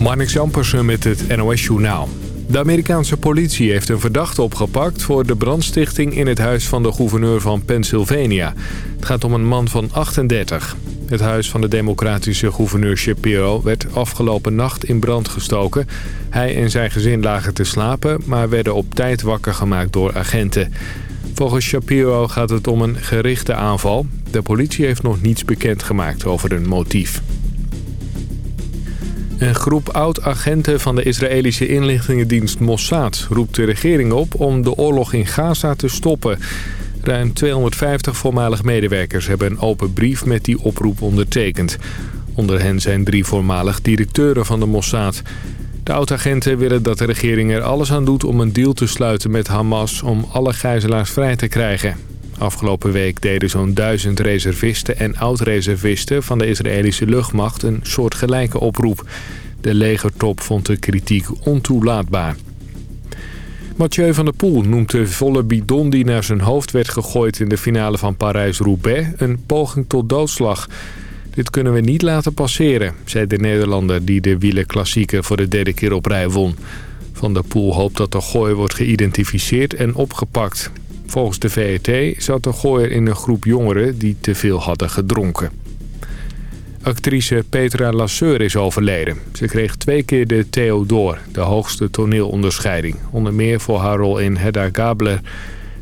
Marnix Jampersen met het NOS Journaal. De Amerikaanse politie heeft een verdachte opgepakt... voor de brandstichting in het huis van de gouverneur van Pennsylvania. Het gaat om een man van 38. Het huis van de democratische gouverneur Shapiro... werd afgelopen nacht in brand gestoken. Hij en zijn gezin lagen te slapen... maar werden op tijd wakker gemaakt door agenten. Volgens Shapiro gaat het om een gerichte aanval. De politie heeft nog niets bekendgemaakt over een motief. Een groep oud-agenten van de Israëlische inlichtingendienst Mossad roept de regering op om de oorlog in Gaza te stoppen. Ruim 250 voormalig medewerkers hebben een open brief met die oproep ondertekend. Onder hen zijn drie voormalig directeuren van de Mossad. De oud-agenten willen dat de regering er alles aan doet om een deal te sluiten met Hamas om alle gijzelaars vrij te krijgen. Afgelopen week deden zo'n duizend reservisten en oud-reservisten van de Israëlische luchtmacht een soortgelijke oproep. De legertop vond de kritiek ontoelaatbaar. Mathieu van der Poel noemt de volle bidon die naar zijn hoofd werd gegooid in de finale van Parijs-Roubaix een poging tot doodslag. Dit kunnen we niet laten passeren, zei de Nederlander die de wielerklassieke voor de derde keer op rij won. Van der Poel hoopt dat de gooi wordt geïdentificeerd en opgepakt. Volgens de VET zat de gooier in een groep jongeren die te veel hadden gedronken. Actrice Petra Lasseur is overleden. Ze kreeg twee keer de Theodor, de hoogste toneelonderscheiding. Onder meer voor haar rol in Hedda Gabler.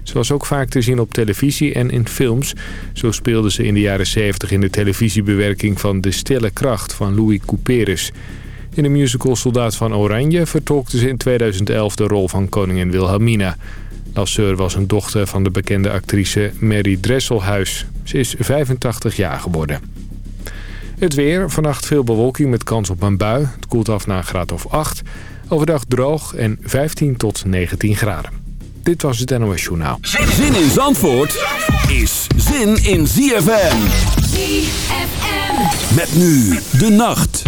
Ze was ook vaak te zien op televisie en in films. Zo speelde ze in de jaren 70 in de televisiebewerking van De Stille Kracht van Louis Couperus. In de musical Soldaat van Oranje vertolkte ze in 2011 de rol van koningin Wilhelmina. Lasseur was een dochter van de bekende actrice Mary Dresselhuis. Ze is 85 jaar geworden. Het weer, vannacht veel bewolking met kans op een bui. Het koelt af naar een graad of 8. Overdag droog en 15 tot 19 graden. Dit was het NOS Journaal. Zin in Zandvoort is zin in ZFM. ZFM. Met nu de nacht.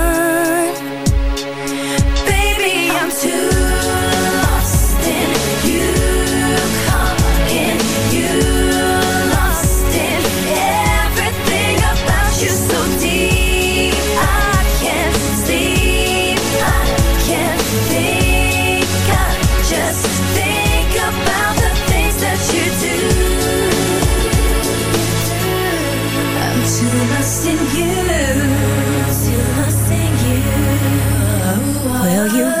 Will you?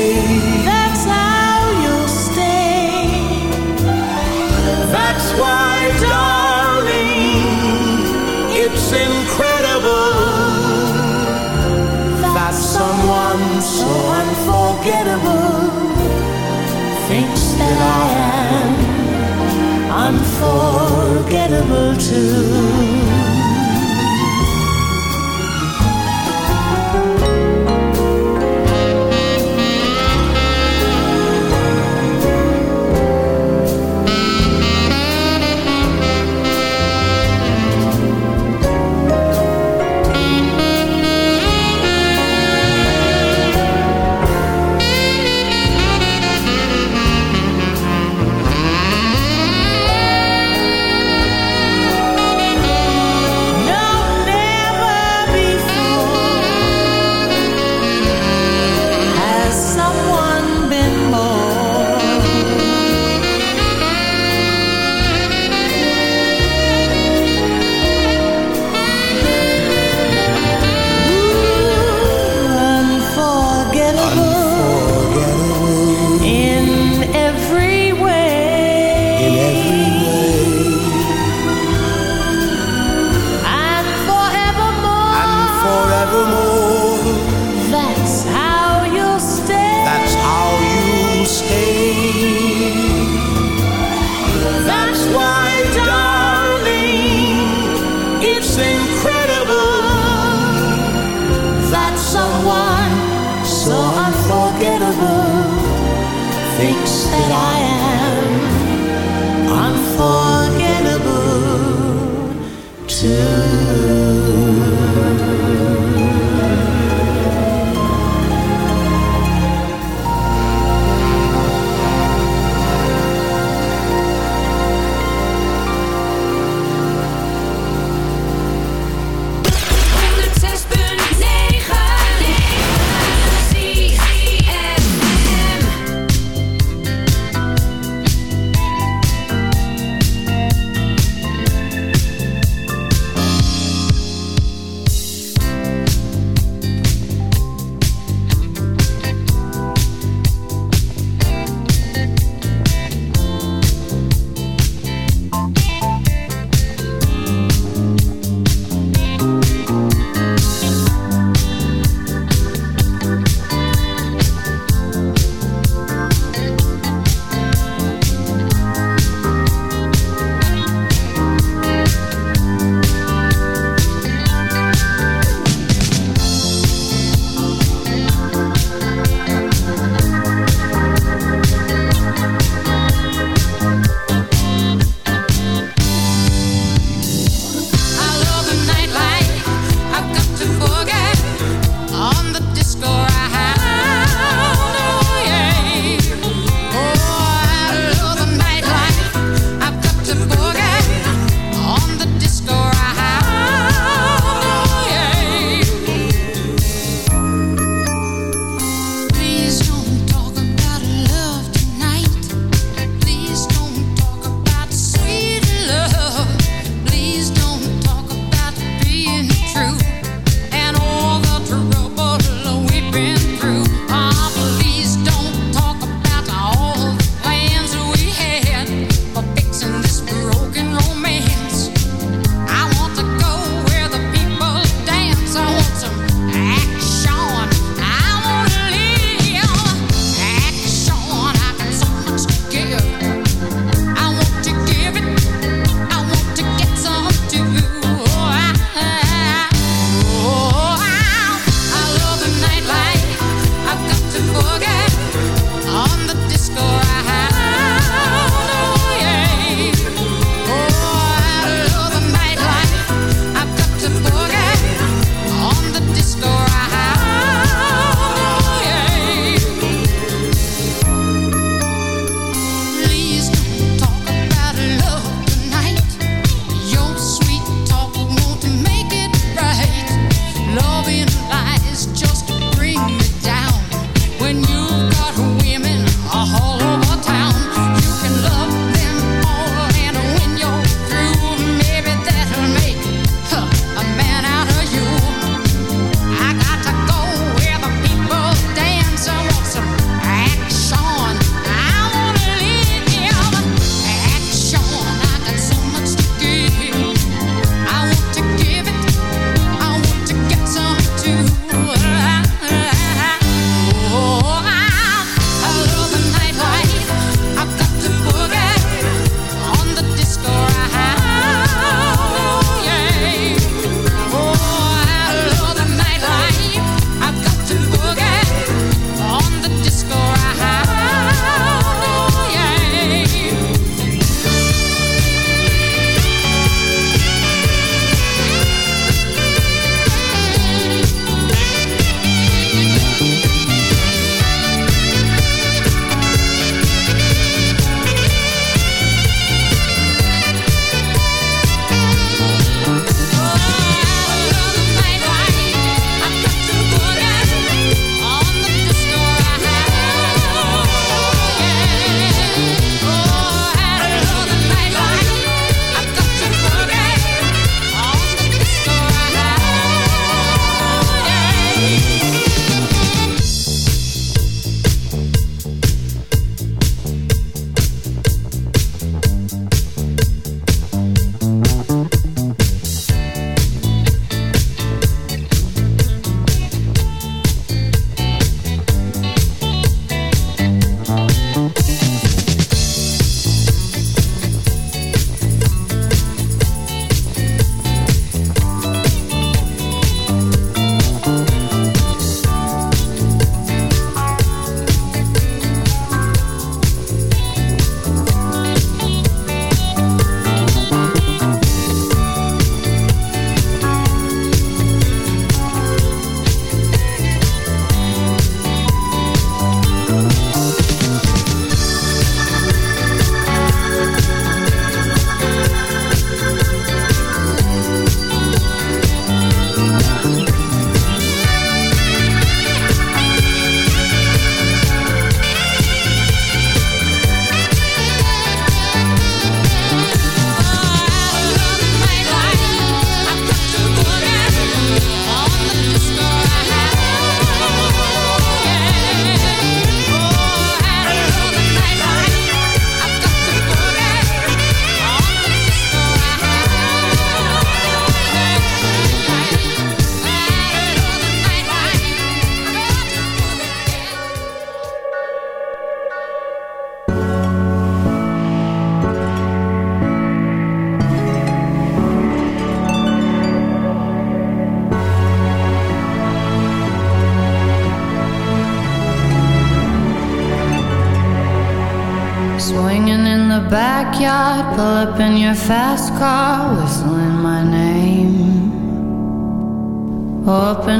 Unforgettable too. why.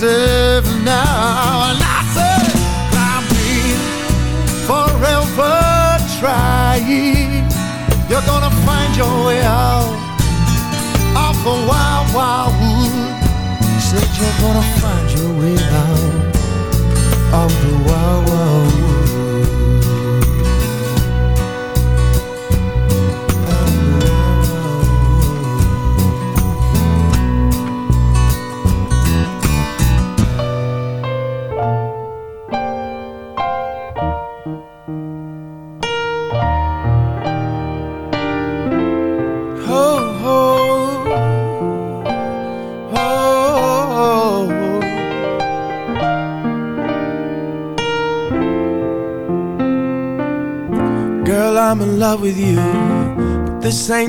Deserve now. And I say, I'll be forever trying. You're gonna find your way out of the wild, wild wood. Said you're gonna find your way out of the wild, wild wood.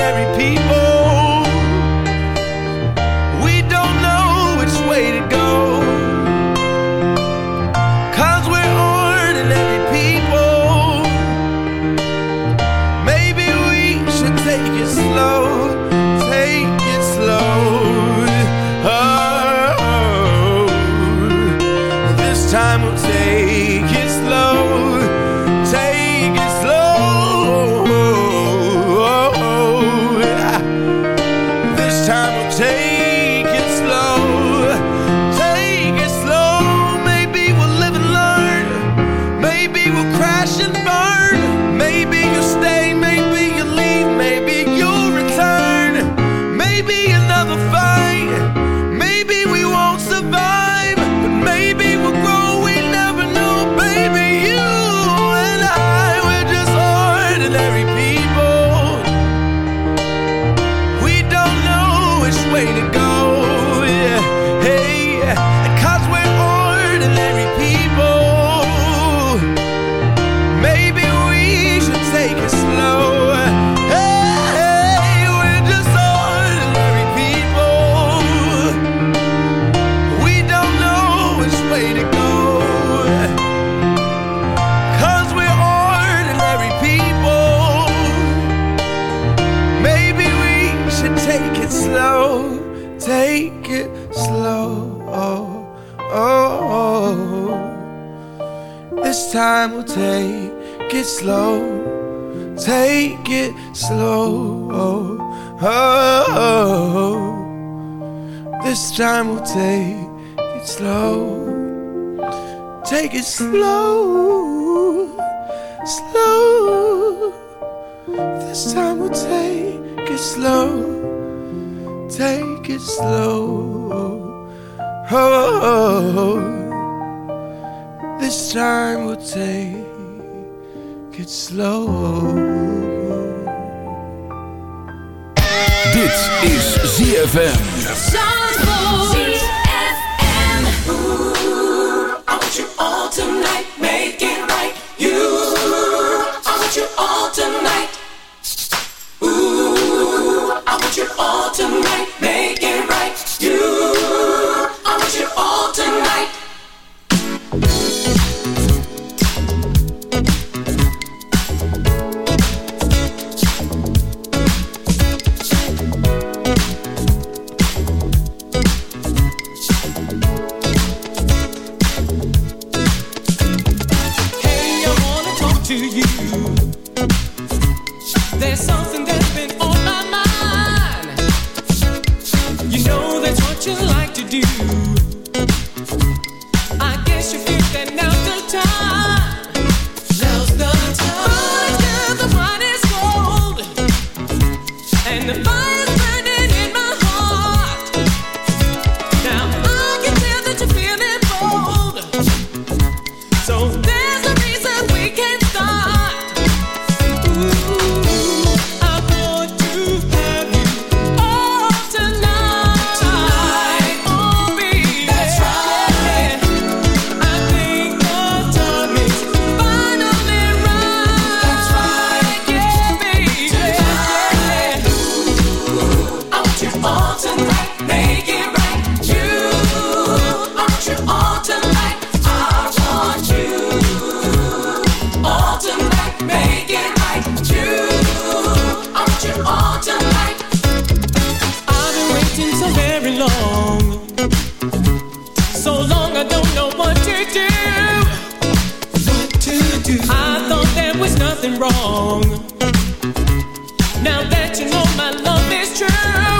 ordinary people. Wrong. Now that you know my love is true.